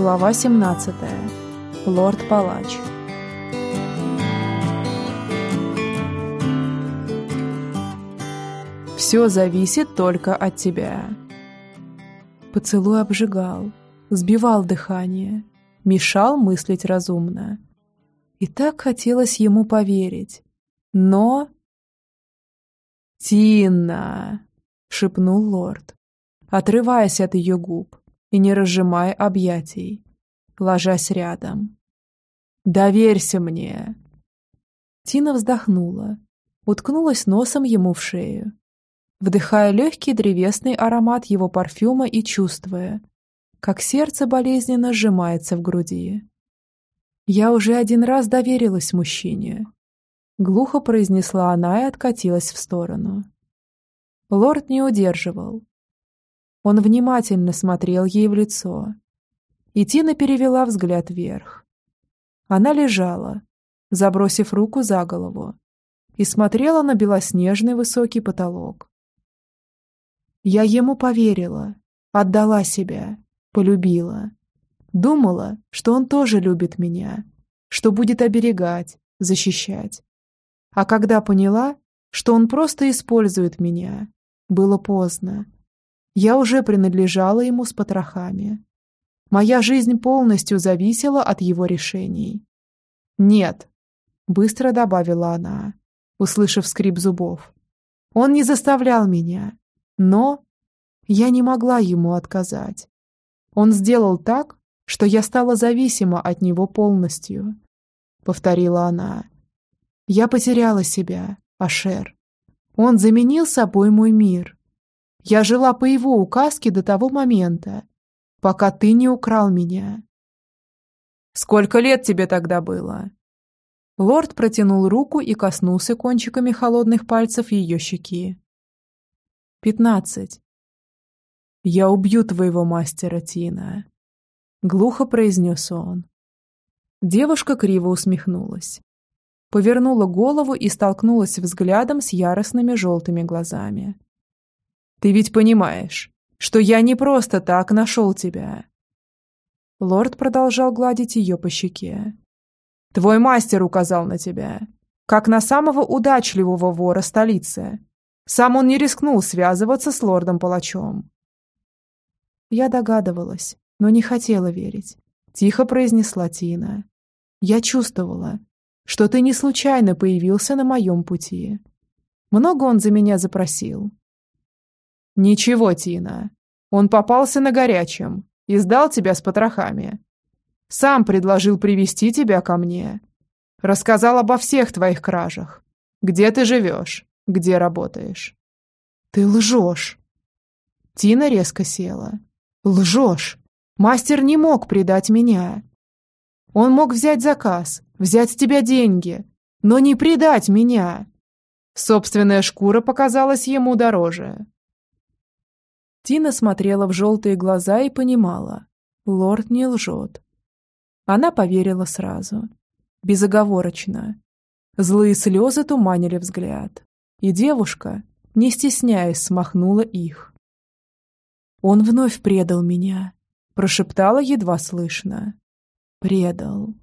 Глава 17. Лорд-палач. Все зависит только от тебя. Поцелуй обжигал, сбивал дыхание, мешал мыслить разумно. И так хотелось ему поверить. Но... «Тина!» — шепнул лорд, отрываясь от ее губ и не разжимая объятий, ложась рядом. «Доверься мне!» Тина вздохнула, уткнулась носом ему в шею, вдыхая легкий древесный аромат его парфюма и чувствуя, как сердце болезненно сжимается в груди. «Я уже один раз доверилась мужчине», — глухо произнесла она и откатилась в сторону. Лорд не удерживал, он внимательно смотрел ей в лицо. И Тина перевела взгляд вверх. Она лежала, забросив руку за голову, и смотрела на белоснежный высокий потолок. Я ему поверила, отдала себя, полюбила. Думала, что он тоже любит меня, что будет оберегать, защищать. А когда поняла, что он просто использует меня, было поздно. Я уже принадлежала ему с потрохами. Моя жизнь полностью зависела от его решений. «Нет», — быстро добавила она, услышав скрип зубов. «Он не заставлял меня, но я не могла ему отказать. Он сделал так, что я стала зависима от него полностью», — повторила она. «Я потеряла себя, Ашер. Он заменил собой мой мир, я жила по его указке до того момента, пока ты не украл меня. Сколько лет тебе тогда было? Лорд протянул руку и коснулся кончиками холодных пальцев ее щеки. «Пятнадцать». «Я убью твоего мастера, Тина», — глухо произнес он. Девушка криво усмехнулась. Повернула голову и столкнулась взглядом с яростными желтыми глазами. Ты ведь понимаешь, что я не просто так нашел тебя. Лорд продолжал гладить ее по щеке. Твой мастер указал на тебя, как на самого удачливого вора столицы. Сам он не рискнул связываться с лордом-палачом. Я догадывалась, но не хотела верить. Тихо произнесла Тина. Я чувствовала, что ты не случайно появился на моем пути. Много он за меня запросил. «Ничего, Тина. Он попался на горячем и сдал тебя с потрохами. Сам предложил привести тебя ко мне. Рассказал обо всех твоих кражах. Где ты живешь, где работаешь». «Ты лжешь!» Тина резко села. «Лжешь! Мастер не мог предать меня. Он мог взять заказ, взять с тебя деньги, но не предать меня. Собственная шкура показалась ему дороже. Тина смотрела в желтые глаза и понимала. Лорд не лжет. Она поверила сразу. Безоговорочно. Злые слезы туманили взгляд. И девушка, не стесняясь, смахнула их. «Он вновь предал меня», — прошептала едва слышно. «Предал».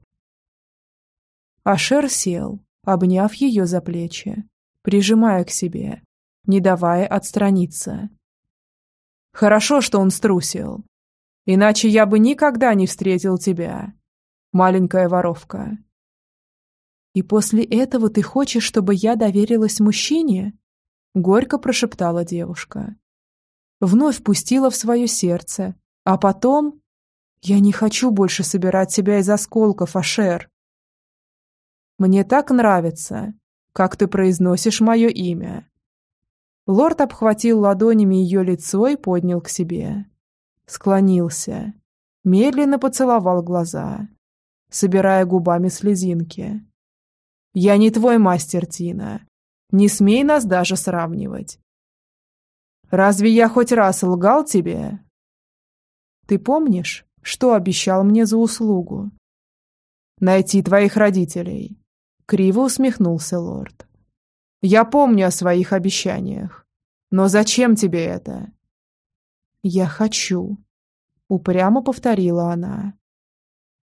Ашер сел, обняв ее за плечи, прижимая к себе, не давая отстраниться. Хорошо, что он струсил. Иначе я бы никогда не встретил тебя, маленькая воровка. И после этого ты хочешь, чтобы я доверилась мужчине? Горько прошептала девушка. Вновь пустила в свое сердце, а потом... Я не хочу больше собирать себя из осколков, Ашер. Мне так нравится, как ты произносишь мое имя. Лорд обхватил ладонями ее лицо и поднял к себе. Склонился. Медленно поцеловал глаза, собирая губами слезинки. «Я не твой мастер, Тина. Не смей нас даже сравнивать. Разве я хоть раз лгал тебе?» «Ты помнишь, что обещал мне за услугу?» «Найти твоих родителей», — криво усмехнулся лорд. Я помню о своих обещаниях. Но зачем тебе это? Я хочу, упрямо повторила она.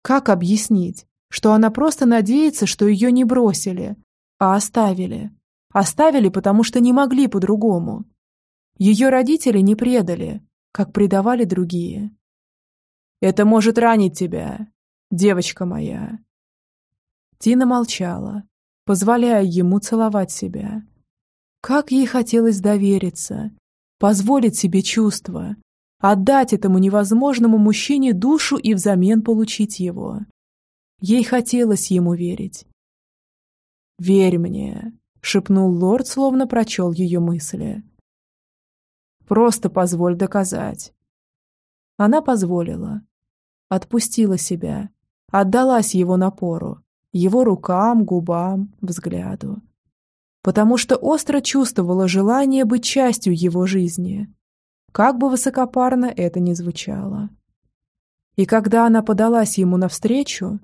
Как объяснить, что она просто надеется, что ее не бросили, а оставили? Оставили, потому что не могли по-другому. Ее родители не предали, как предавали другие. «Это может ранить тебя, девочка моя». Тина молчала, позволяя ему целовать себя. Как ей хотелось довериться, позволить себе чувства, отдать этому невозможному мужчине душу и взамен получить его. Ей хотелось ему верить. «Верь мне», — шепнул лорд, словно прочел ее мысли. «Просто позволь доказать». Она позволила. Отпустила себя, отдалась его напору, его рукам, губам, взгляду. Потому что остро чувствовала желание быть частью его жизни. Как бы высокопарно это ни звучало. И когда она подалась ему навстречу,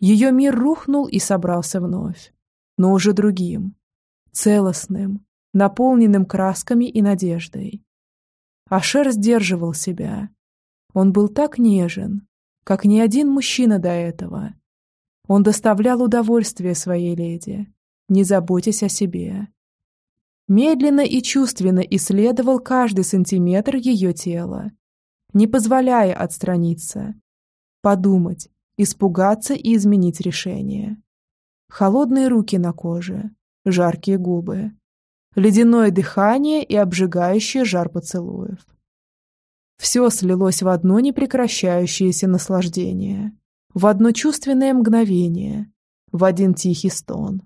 ее мир рухнул и собрался вновь, но уже другим, целостным, наполненным красками и надеждой. Ашер сдерживал себя. Он был так нежен, как ни один мужчина до этого. Он доставлял удовольствие своей леди, не заботясь о себе. Медленно и чувственно исследовал каждый сантиметр ее тела, не позволяя отстраниться, подумать, испугаться и изменить решение. Холодные руки на коже, жаркие губы, ледяное дыхание и обжигающий жар поцелуев. Все слилось в одно непрекращающееся наслаждение, в одно чувственное мгновение, в один тихий стон.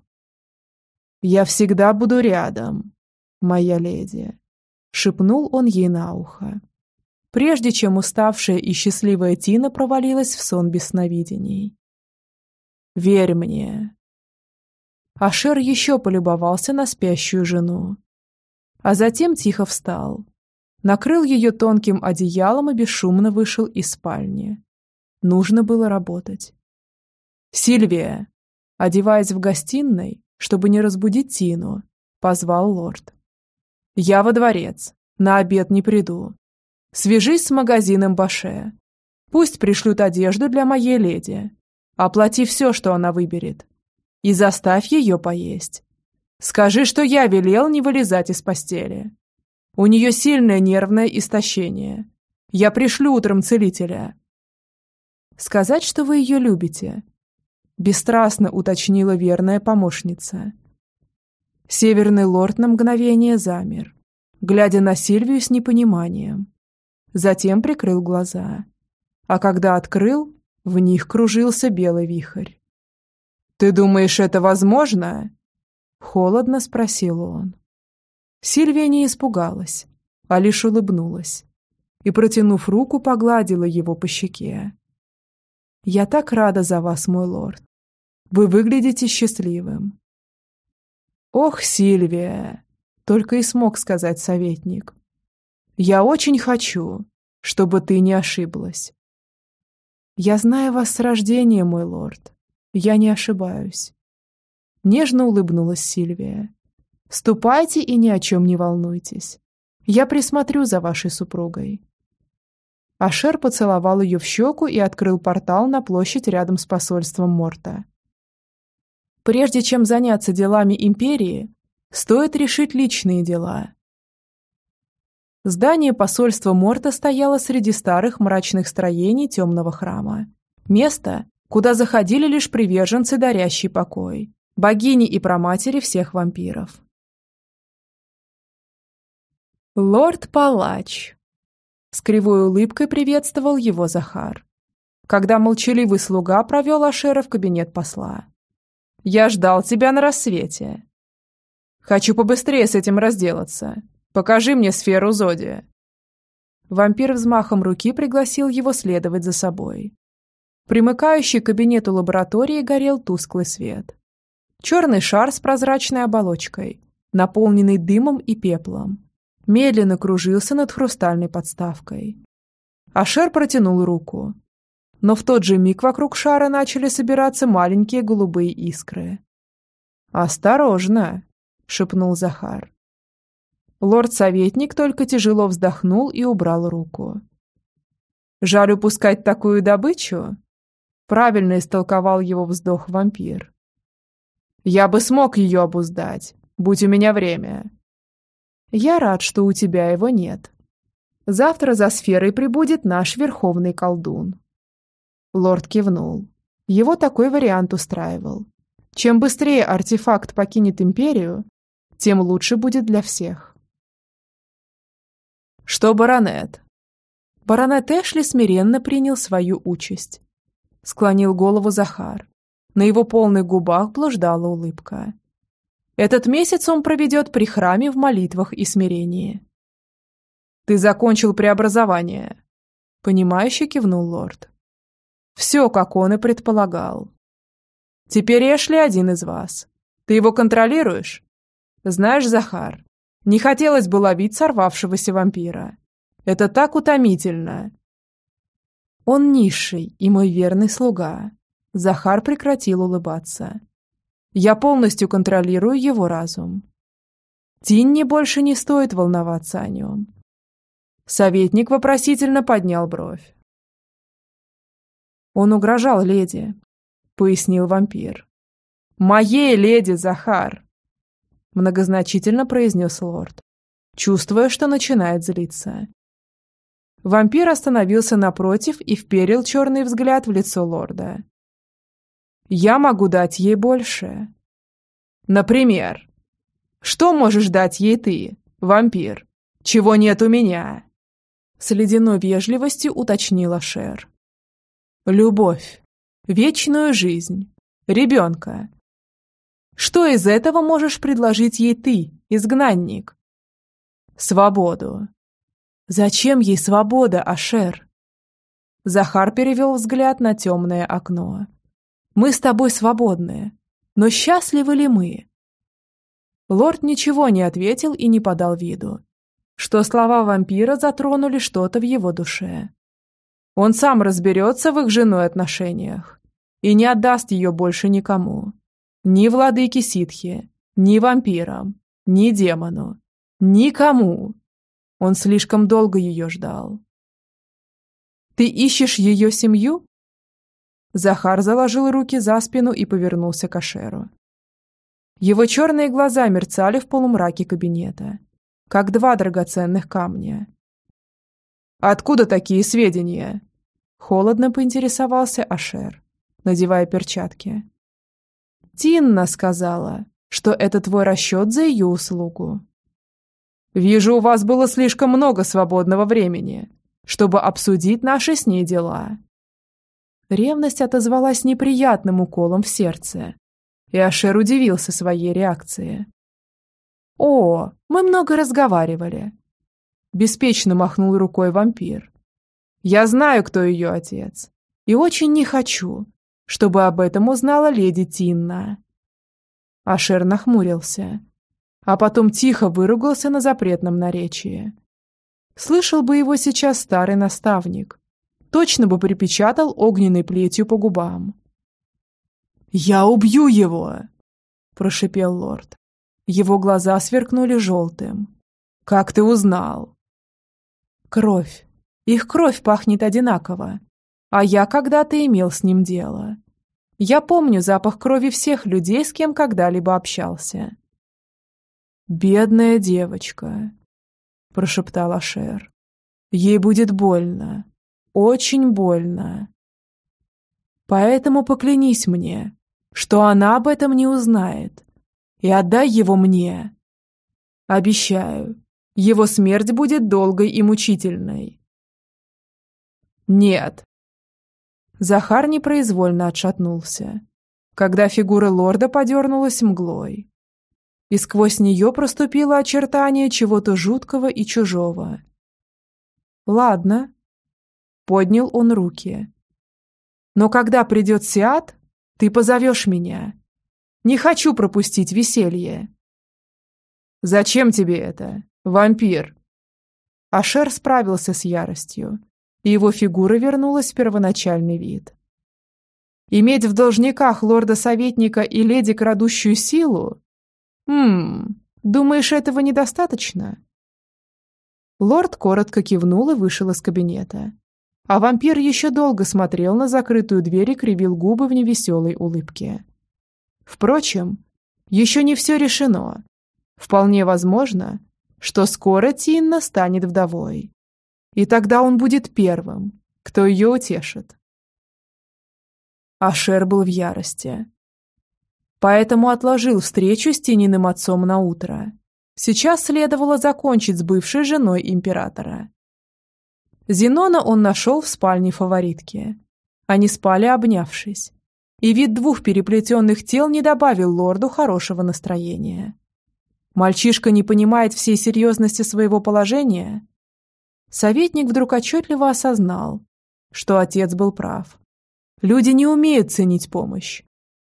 «Я всегда буду рядом, моя леди», — шепнул он ей на ухо прежде чем уставшая и счастливая Тина провалилась в сон без сновидений. «Верь мне». Ашер еще полюбовался на спящую жену. А затем тихо встал, накрыл ее тонким одеялом и бесшумно вышел из спальни. Нужно было работать. «Сильвия!» Одеваясь в гостиной, чтобы не разбудить Тину, позвал лорд. «Я во дворец. На обед не приду. Свяжись с магазином Баше. Пусть пришлют одежду для моей леди. Оплати все, что она выберет. И заставь ее поесть. Скажи, что я велел не вылезать из постели. У нее сильное нервное истощение. Я пришлю утром целителя. Сказать, что вы ее любите. Бесстрастно уточнила верная помощница. Северный лорд на мгновение замер, глядя на Сильвию с непониманием затем прикрыл глаза. А когда открыл, в них кружился белый вихрь. «Ты думаешь, это возможно?» Холодно спросил он. Сильвия не испугалась, а лишь улыбнулась и, протянув руку, погладила его по щеке. «Я так рада за вас, мой лорд. Вы выглядите счастливым». «Ох, Сильвия!» — только и смог сказать советник. Я очень хочу, чтобы ты не ошиблась. Я знаю вас с рождения, мой лорд. Я не ошибаюсь. Нежно улыбнулась Сильвия. Ступайте и ни о чем не волнуйтесь. Я присмотрю за вашей супругой. Ашер поцеловал ее в щеку и открыл портал на площадь рядом с посольством Морта. Прежде чем заняться делами империи, стоит решить личные дела. Здание посольства Морта стояло среди старых мрачных строений темного храма. Место, куда заходили лишь приверженцы, дарящий покой, богини и проматери всех вампиров. «Лорд-палач!» С кривой улыбкой приветствовал его Захар, когда молчаливый слуга провел Ашера в кабинет посла. «Я ждал тебя на рассвете. Хочу побыстрее с этим разделаться. Покажи мне сферу Зодия». Вампир взмахом руки пригласил его следовать за собой. Примыкающий к кабинету лаборатории горел тусклый свет. Черный шар с прозрачной оболочкой, наполненный дымом и пеплом, медленно кружился над хрустальной подставкой. Ашер протянул руку. Но в тот же миг вокруг шара начали собираться маленькие голубые искры. «Осторожно!» — шепнул Захар. Лорд-советник только тяжело вздохнул и убрал руку. «Жаль упускать такую добычу?» Правильно истолковал его вздох вампир. Я бы смог ее обуздать, будь у меня время. Я рад, что у тебя его нет. Завтра за сферой прибудет наш верховный колдун. Лорд кивнул. Его такой вариант устраивал. Чем быстрее артефакт покинет империю, тем лучше будет для всех. Что баронет? Баронет Эшли смиренно принял свою участь. Склонил голову Захар. На его полных губах блуждала улыбка. Этот месяц он проведет при храме в молитвах и смирении. «Ты закончил преобразование», — понимающе кивнул лорд. «Все, как он и предполагал. Теперь Эшли один из вас. Ты его контролируешь? Знаешь, Захар, не хотелось бы ловить сорвавшегося вампира. Это так утомительно. Он низший и мой верный слуга. Захар прекратил улыбаться. Я полностью контролирую его разум. Тинни больше не стоит волноваться о нем. Советник вопросительно поднял бровь. Он угрожал леди, пояснил вампир. «Моей леди, Захар!» Многозначительно произнес лорд, чувствуя, что начинает злиться. Вампир остановился напротив и вперил черный взгляд в лицо лорда. «Я могу дать ей больше». «Например?» «Что можешь дать ей ты, вампир? Чего нет у меня?» С ледяной вежливостью уточнила Шер. «Любовь», вечную жизнь, ребенка. Что из этого можешь предложить ей ты, изгнанник? Свободу. Зачем ей свобода, Ашер? Захар перевел взгляд на темное окно. Мы с тобой свободны, но счастливы ли мы? Лорд ничего не ответил и не подал виду, что слова вампира затронули что-то в его душе. Он сам разберется в их женой отношениях и не отдаст ее больше никому. Ни владыке ситхи, ни вампирам, ни демону. Никому. Он слишком долго ее ждал. «Ты ищешь ее семью?» Захар заложил руки за спину и повернулся к Ашеру. Его черные глаза мерцали в полумраке кабинета, как два драгоценных камня. «Откуда такие сведения?» Холодно поинтересовался Ашер, надевая перчатки. «Тинна сказала, что это твой расчет за ее услугу». «Вижу, у вас было слишком много свободного времени, чтобы обсудить наши с ней дела». Ревность отозвалась неприятным уколом в сердце, и Ашер удивился своей реакции. «О, мы много разговаривали», Беспечно махнул рукой вампир. «Я знаю, кто ее отец, и очень не хочу, чтобы об этом узнала леди Тинна». Ашер нахмурился, а потом тихо выругался на запретном наречии. Слышал бы его сейчас старый наставник, точно бы припечатал огненной плетью по губам. «Я убью его!» – прошипел лорд. Его глаза сверкнули желтым. «Как ты узнал?» Кровь. Их кровь пахнет одинаково. А я когда-то имел с ним дело. Я помню запах крови всех людей, с кем когда-либо общался. «Бедная девочка», — прошептала Шер. «Ей будет больно. Очень больно. Поэтому поклянись мне, что она об этом не узнает, и отдай его мне. Обещаю, его смерть будет долгой и мучительной. Нет. Захар непроизвольно отшатнулся, когда фигура лорда подернулась мглой. И сквозь нее проступило очертание чего-то жуткого и чужого. «Ладно», — поднял он руки. «Но когда придет Сиат, ты позовешь меня. Не хочу пропустить веселье». «Зачем тебе это?» Вампир!» Ашер справился с яростью, и его фигура вернулась в первоначальный вид. «Иметь в должниках лорда-советника и леди крадущую силу? Хм, думаешь, этого недостаточно?» Лорд коротко кивнул и вышел из кабинета. А вампир еще долго смотрел на закрытую дверь и кривил губы в невеселой улыбке. Впрочем, еще не все решено. Вполне возможно, что скоро Тинна станет вдовой. И тогда он будет первым, кто ее утешит. Ашер был в ярости. Поэтому отложил встречу с Тининым отцом на утро. Сейчас следовало закончить с бывшей женой императора. Зенона он нашел в спальне фаворитки. Они спали обнявшись. И вид двух переплетенных тел не добавил лорду хорошего настроения. Мальчишка не понимает всей серьезности своего положения. Советник вдруг отчетливо осознал, что отец был прав. Люди не умеют ценить помощь.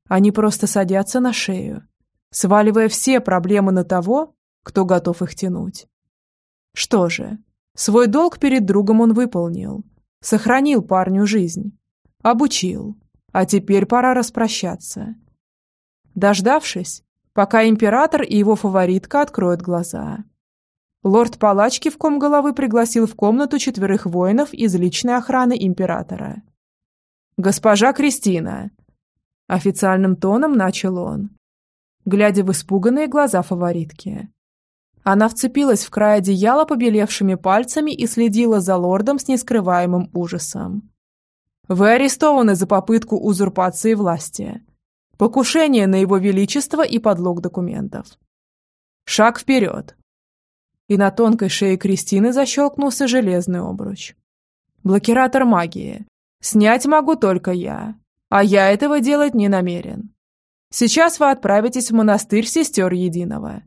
Они просто садятся на шею, сваливая все проблемы на того, кто готов их тянуть. Что же, свой долг перед другом он выполнил, сохранил парню жизнь, обучил, а теперь пора распрощаться. Дождавшись, пока император и его фаворитка откроют глаза. Лорд Палач кивком головы пригласил в комнату четверых воинов из личной охраны императора. «Госпожа Кристина!» Официальным тоном начал он, глядя в испуганные глаза фаворитки. Она вцепилась в край одеяла побелевшими пальцами и следила за лордом с нескрываемым ужасом. «Вы арестованы за попытку узурпации власти покушение на его величество и подлог документов. Шаг вперед. И на тонкой шее Кристины защелкнулся железный обруч. Блокиратор магии. Снять могу только я. А я этого делать не намерен. Сейчас вы отправитесь в монастырь сестер Единого,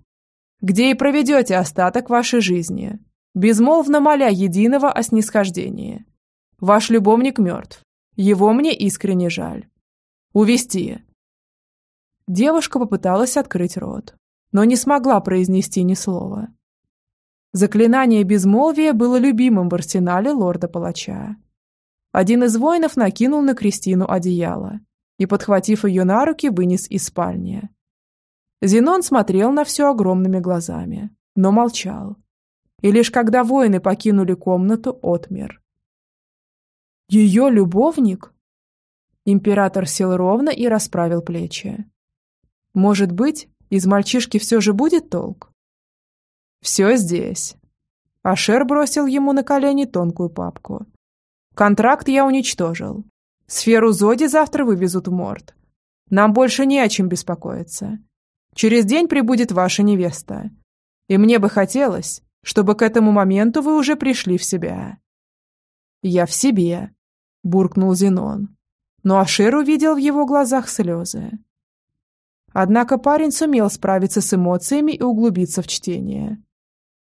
где и проведете остаток вашей жизни, безмолвно моля Единого о снисхождении. Ваш любовник мертв. Его мне искренне жаль. Увести. Девушка попыталась открыть рот, но не смогла произнести ни слова. Заклинание безмолвия было любимым в арсенале лорда-палача. Один из воинов накинул на Кристину одеяло и, подхватив ее на руки, вынес из спальни. Зенон смотрел на все огромными глазами, но молчал. И лишь когда воины покинули комнату, отмер. «Ее любовник?» Император сел ровно и расправил плечи. Может быть, из мальчишки все же будет толк? Все здесь. Ашер бросил ему на колени тонкую папку. Контракт я уничтожил. Сферу Зоди завтра вывезут в Морд. Нам больше не о чем беспокоиться. Через день прибудет ваша невеста. И мне бы хотелось, чтобы к этому моменту вы уже пришли в себя. Я в себе, буркнул Зенон. Но Ашер увидел в его глазах слезы. Однако парень сумел справиться с эмоциями и углубиться в чтение.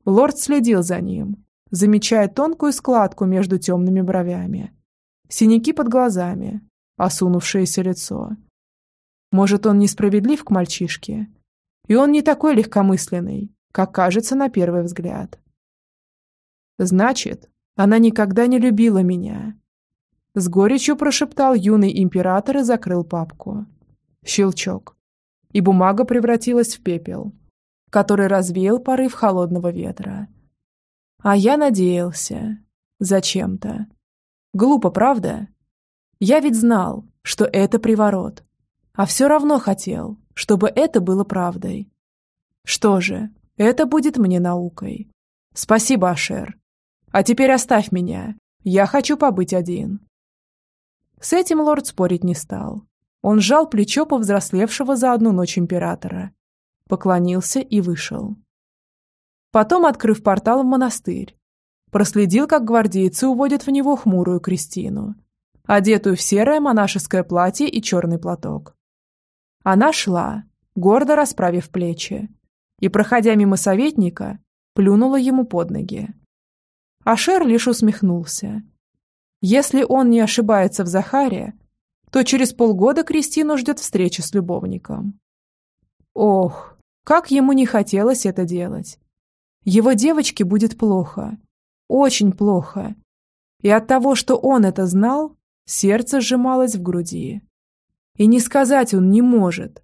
Лорд следил за ним, замечая тонкую складку между темными бровями, синяки под глазами, осунувшееся лицо. Может, он несправедлив к мальчишке, и он не такой легкомысленный, как кажется на первый взгляд. Значит, она никогда не любила меня. С горечью прошептал юный император и закрыл папку. Щелчок и бумага превратилась в пепел, который развеял порыв холодного ветра. А я надеялся. Зачем-то. Глупо, правда? Я ведь знал, что это приворот. А все равно хотел, чтобы это было правдой. Что же, это будет мне наукой. Спасибо, Ашер. А теперь оставь меня. Я хочу побыть один. С этим лорд спорить не стал. Он сжал плечо повзрослевшего за одну ночь императора, поклонился и вышел. Потом, открыв портал в монастырь, проследил, как гвардейцы уводят в него хмурую Кристину, одетую в серое монашеское платье и черный платок. Она шла, гордо расправив плечи, и, проходя мимо советника, плюнула ему под ноги. Ашер лишь усмехнулся. Если он не ошибается в Захаре, то через полгода Кристину ждет встреча с любовником. Ох, как ему не хотелось это делать. Его девочке будет плохо. Очень плохо. И от того, что он это знал, сердце сжималось в груди. И не сказать он не может.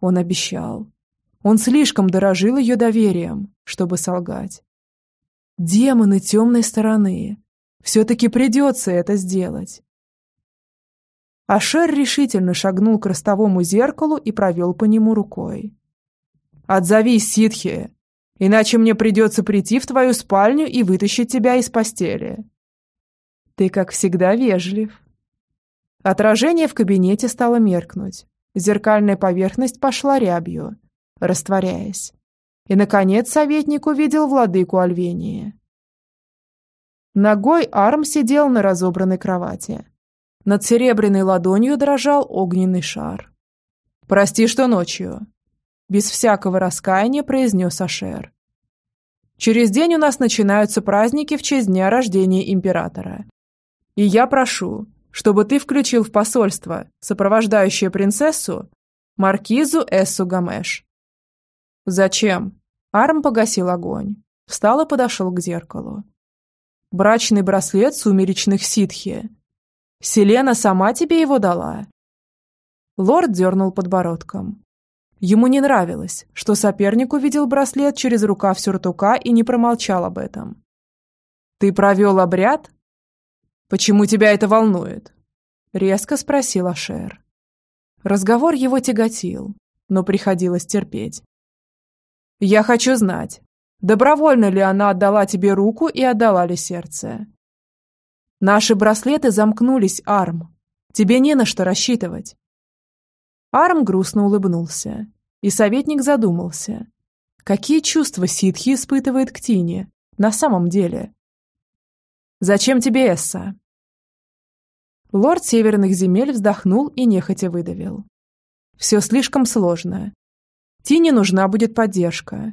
Он обещал. Он слишком дорожил ее доверием, чтобы солгать. Демоны темной стороны. Все-таки придется это сделать. Ашер решительно шагнул к ростовому зеркалу и провел по нему рукой. «Отзовись, ситхи, иначе мне придется прийти в твою спальню и вытащить тебя из постели». «Ты, как всегда, вежлив». Отражение в кабинете стало меркнуть. Зеркальная поверхность пошла рябью, растворяясь. И, наконец, советник увидел владыку Альвении. Ногой Арм сидел на разобранной кровати. Над серебряной ладонью дрожал огненный шар. «Прости, что ночью», — без всякого раскаяния произнес Ашер. «Через день у нас начинаются праздники в честь дня рождения императора. И я прошу, чтобы ты включил в посольство, сопровождающее принцессу, маркизу Эссу Гамеш. «Зачем?» Арм погасил огонь. Встал и подошел к зеркалу. «Брачный браслет сумеречных ситхи. Селена сама тебе его дала?» Лорд дернул подбородком. Ему не нравилось, что соперник увидел браслет через рукав сюртука и не промолчал об этом. «Ты провел обряд?» «Почему тебя это волнует?» Резко спросил Ашер. Разговор его тяготил, но приходилось терпеть. Я хочу знать, добровольно ли она отдала тебе руку и отдала ли сердце. Наши браслеты замкнулись, Арм. Тебе не на что рассчитывать. Арм грустно улыбнулся, и советник задумался. Какие чувства ситхи испытывает к Тине на самом деле? «Зачем тебе Эсса?» Лорд Северных земель вздохнул и нехотя выдавил. «Все слишком сложно. Тине нужна будет поддержка.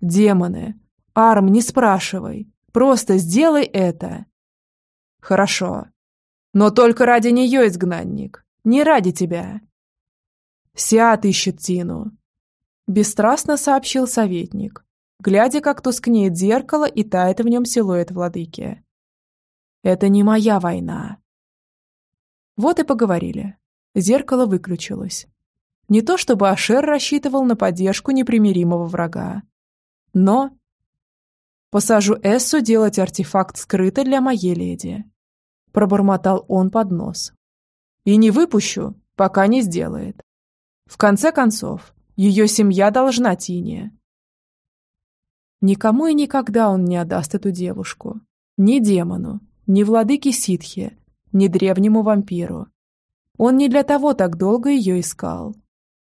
Демоны. Арм, не спрашивай. Просто сделай это. Хорошо. Но только ради нее, изгнанник. Не ради тебя. Сиат ищет Тину. Бесстрастно сообщил советник, глядя, как тускнеет зеркало и тает в нем силуэт владыки. Это не моя война. Вот и поговорили. Зеркало выключилось. Не то чтобы Ашер рассчитывал на поддержку непримиримого врага. Но... «Посажу Эссу делать артефакт скрыто для моей леди», — пробормотал он под нос. «И не выпущу, пока не сделает. В конце концов, ее семья должна Тине». Никому и никогда он не отдаст эту девушку. Ни демону, ни владыке ситхи, ни древнему вампиру. Он не для того так долго ее искал.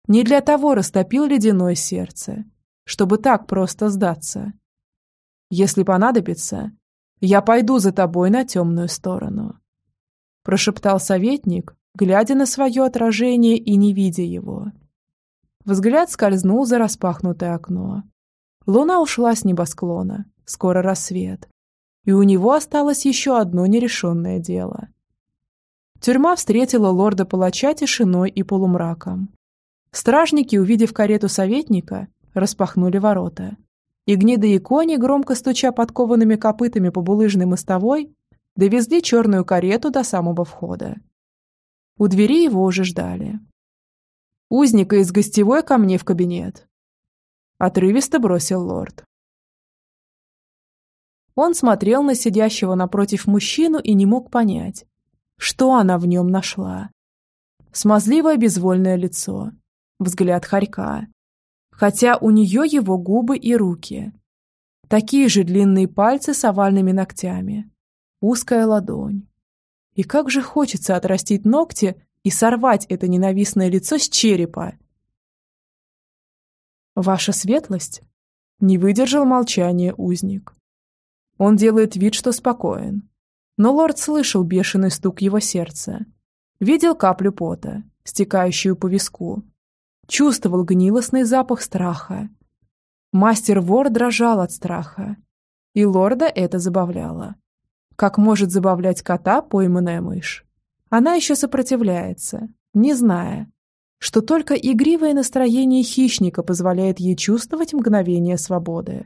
Не для того растопил ледяное сердце, чтобы так просто сдаться. Если понадобится, я пойду за тобой на темную сторону. Прошептал советник, глядя на свое отражение и не видя его. Взгляд скользнул за распахнутое окно. Луна ушла с небосклона, скоро рассвет. И у него осталось еще одно нерешенное дело. Тюрьма встретила лорда-палача тишиной и полумраком. Стражники, увидев карету советника, распахнули ворота. И гниды и кони, громко стуча подкованными копытами по булыжной мостовой, довезли черную карету до самого входа. У двери его уже ждали. «Узника из гостевой ко мне в кабинет», — отрывисто бросил лорд. Он смотрел на сидящего напротив мужчину и не мог понять, что она в нем нашла. Смазливое безвольное лицо, взгляд хорька. Хотя у нее его губы и руки. Такие же длинные пальцы с овальными ногтями. Узкая ладонь. И как же хочется отрастить ногти и сорвать это ненавистное лицо с черепа. «Ваша светлость?» Не выдержал молчания узник. Он делает вид, что спокоен. Но лорд слышал бешеный стук его сердца. Видел каплю пота, стекающую по виску, чувствовал гнилостный запах страха. Мастер-вор дрожал от страха, и лорда это забавляло. Как может забавлять кота пойманная мышь? Она еще сопротивляется, не зная, что только игривое настроение хищника позволяет ей чувствовать мгновение свободы.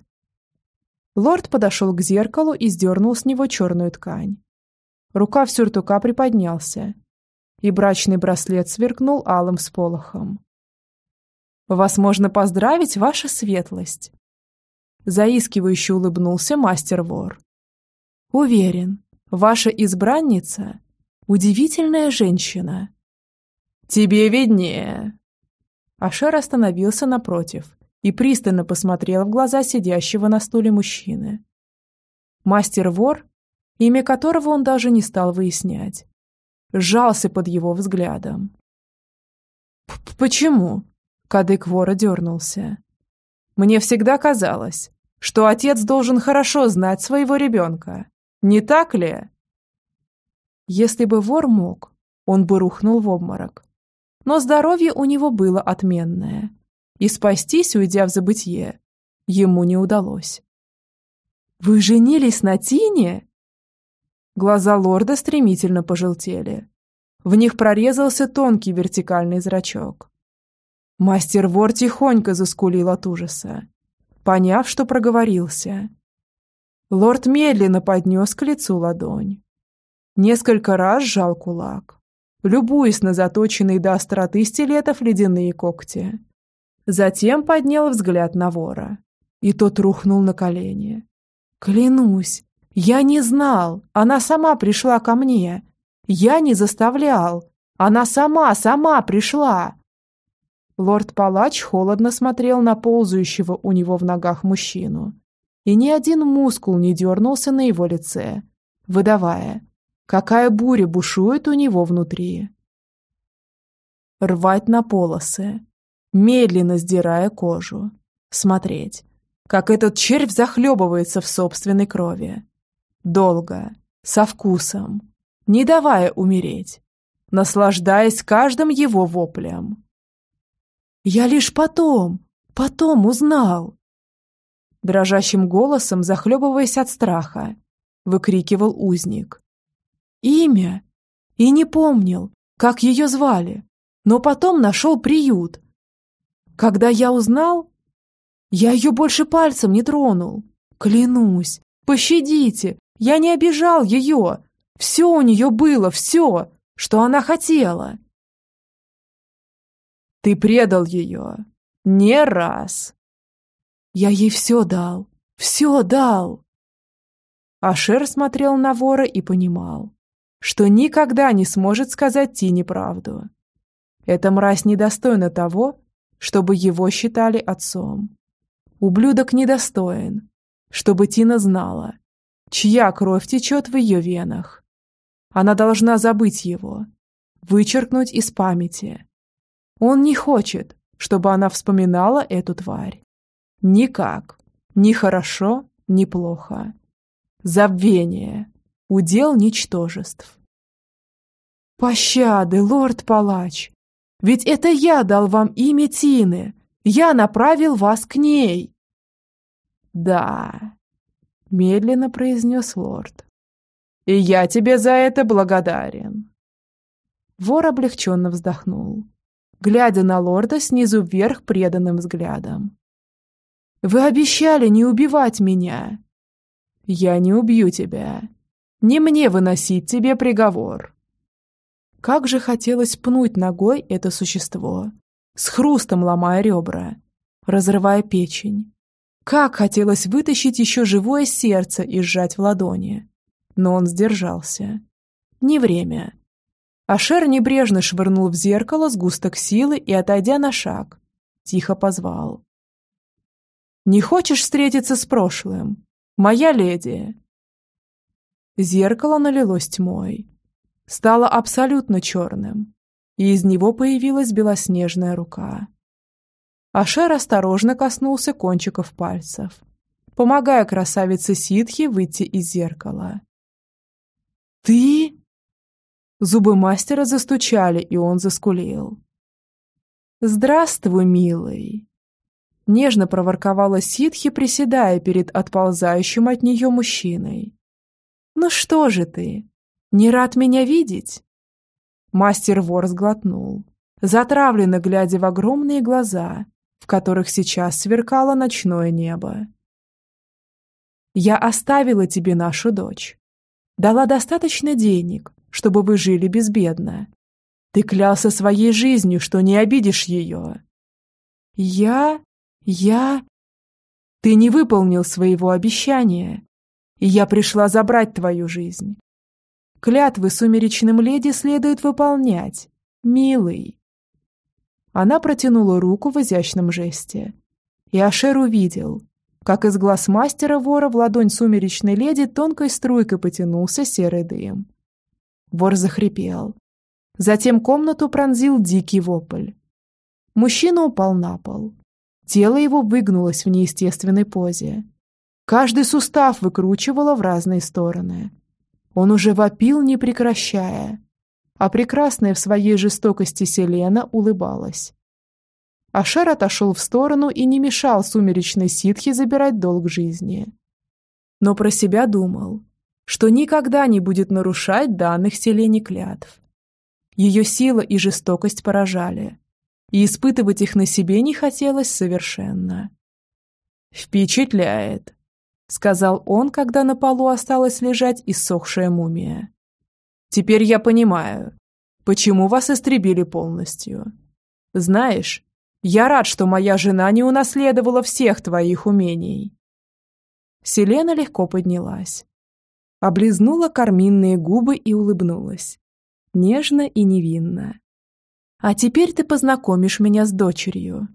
Лорд подошел к зеркалу и сдернул с него черную ткань. Рука в сюртука приподнялся, и брачный браслет сверкнул алым сполохом. Вас можно поздравить, ваша светлость!» Заискивающе улыбнулся мастер-вор. «Уверен, Ваша избранница – удивительная женщина». «Тебе виднее». Ашер остановился напротив и пристально посмотрел в глаза сидящего на стуле мужчины. Мастер-вор, имя которого он даже не стал выяснять, сжался под его взглядом. «Почему?» – кадык вора дернулся. «Мне всегда казалось, что отец должен хорошо знать своего ребенка. Не так ли?» Если бы вор мог, он бы рухнул в обморок. Но здоровье у него было отменное, и спастись, уйдя в забытье, ему не удалось. «Вы женились на Тине?» Глаза лорда стремительно пожелтели. В них прорезался тонкий вертикальный зрачок. Мастер вор тихонько заскулил от ужаса, поняв, что проговорился. Лорд медленно поднес к лицу ладонь. Несколько раз сжал кулак, любуясь на заточенные до остроты стилетов ледяные когти. Затем поднял взгляд на вора, и тот рухнул на колени. Клянусь, я не знал, она сама пришла ко мне. Я не заставлял. Она сама, сама пришла. Лорд-палач холодно смотрел на ползающего у него в ногах мужчину. И ни один мускул не дернулся на его лице, выдавая, какая буря бушует у него внутри. Рвать на полосы, медленно сдирая кожу, смотреть, как этот червь захлебывается в собственной крови. Долго, со вкусом, не давая умереть, наслаждаясь каждым его воплем. «Я лишь потом, потом узнал!» Дрожащим голосом, захлебываясь от страха, выкрикивал узник. «Имя! И не помнил, как ее звали, но потом нашел приют. Когда я узнал, я ее больше пальцем не тронул. Клянусь, пощадите, я не обижал ее. Все у нее было, все, что она хотела. Ты предал ее. Не раз. Я ей все дал, все дал. Ашер смотрел на вора и понимал, что никогда не сможет сказать Тине правду. Эта мразь недостойна того, чтобы его считали отцом. Ублюдок недостоин, чтобы Тина знала, чья кровь течет в ее венах. Она должна забыть его, вычеркнуть из памяти. Он не хочет, чтобы она вспоминала эту тварь. Никак. Ни хорошо, ни плохо. Забвение. Удел ничтожеств. «Пощады, лорд-палач! Ведь это я дал вам имя Тины! Я направил вас к ней!» «Да», — медленно произнес лорд. «И я тебе за это благодарен». Вор облегченно вздохнул, глядя на лорда снизу вверх преданным взглядом. «Вы обещали не убивать меня!» «Я не убью тебя. Не мне выносить тебе приговор». Как же хотелось пнуть ногой это существо, с хрустом ломая ребра, разрывая печень, как хотелось вытащить еще живое сердце и сжать в ладони. Но он сдержался. Не время. Ашер небрежно швырнул в зеркало сгусток силы и, отойдя на шаг, тихо позвал. «Не хочешь встретиться с прошлым? Моя леди!» Зеркало налилось тьмой. Стало абсолютно черным, и из него появилась белоснежная рука. Ашер осторожно коснулся кончиков пальцев, помогая красавице ситхи выйти из зеркала. «Ты?» Зубы мастера застучали, и он заскулил. «Здравствуй, милый!» Нежно проворковала ситхи, приседая перед отползающим от нее мужчиной. «Ну что же ты, не рад меня видеть?» Мастер-вор сглотнул, затравленно глядя в огромные глаза, в которых сейчас сверкало ночное небо. «Я оставила тебе нашу дочь. Дала достаточно денег, чтобы вы жили безбедно. Ты клялся своей жизнью, что не обидишь ее. Я... я... Ты не выполнил своего обещания, и я пришла забрать твою жизнь, Клятвы сумеречным леди следует выполнять, милый. Она протянула руку в изящном жесте. И Ашер увидел, как из глаз мастера вора в ладонь сумеречной леди тонкой струйкой потянулся серый дым. Вор захрипел. Затем комнату пронзил дикий вопль. Мужчина упал на пол. Тело его выгнулось в неестественной позе. Каждый сустав выкручивало в разные стороны. Он уже вопил, не прекращая а прекрасная в своей жестокости Селена улыбалась. Ашер отошел в сторону и не мешал сумеречной ситхе забирать долг жизни. Но про себя думал, что никогда не будет нарушать данных Селене клятв. Ее сила и жестокость поражали, и испытывать их на себе не хотелось совершенно. «Впечатляет», — сказал он, когда на полу осталась лежать иссохшая мумия. Теперь я понимаю, почему вас истребили полностью. Знаешь, я рад, что моя жена не унаследовала всех твоих умений. Селена легко поднялась. Облизнула карминные губы и улыбнулась. Нежно и невинно. А теперь ты познакомишь меня с дочерью.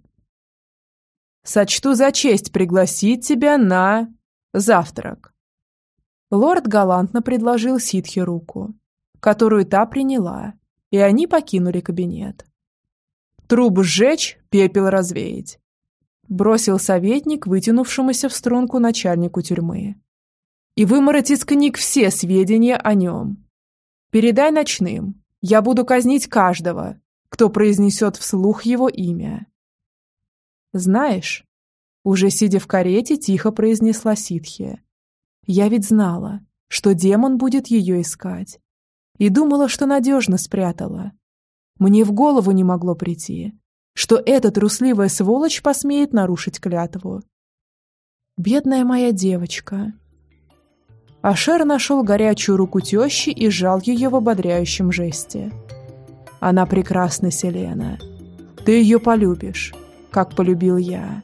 Сочту за честь пригласить тебя на... завтрак. Лорд галантно предложил ситхе руку которую та приняла, и они покинули кабинет. «Трубу сжечь, пепел развеять», – бросил советник, вытянувшемуся в струнку начальнику тюрьмы. «И вымороть из книг все сведения о нем. Передай ночным, я буду казнить каждого, кто произнесет вслух его имя». «Знаешь», – уже сидя в карете, тихо произнесла ситхия, – «я ведь знала, что демон будет ее искать и думала, что надежно спрятала. Мне в голову не могло прийти, что эта трусливая сволочь посмеет нарушить клятву. Бедная моя девочка. Ашер нашел горячую руку тещи и сжал ее в ободряющем жесте. Она прекрасна, Селена. Ты ее полюбишь, как полюбил я.